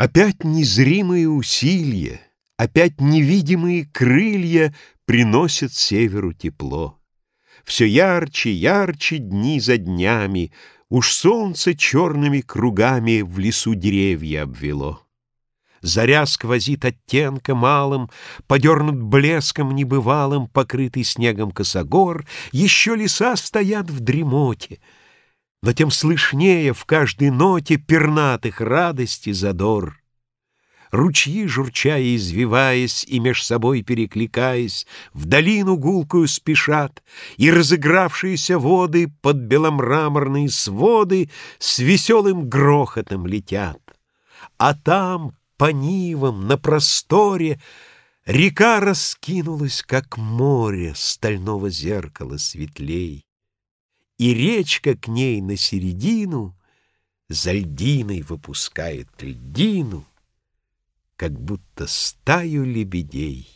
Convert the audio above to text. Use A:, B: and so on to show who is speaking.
A: Опять незримые усилия, опять невидимые крылья приносят северу тепло. Все ярче, ярче дни за днями, уж солнце черными кругами в лесу деревья обвело. Заря сквозит оттенка малым, Подернут блеском небывалым, Покрытый снегом косогор, Еще леса стоят в дремоте — но тем слышнее в каждой ноте пернатых радости задор. Ручьи, журчая, извиваясь и меж собой перекликаясь, в долину гулкую спешат, и разыгравшиеся воды под беломраморные своды с веселым грохотом летят. А там, по нивам, на просторе, река раскинулась, как море стального зеркала светлей. И речка к ней на середину За льдиной выпускает льдину, Как будто стаю лебедей.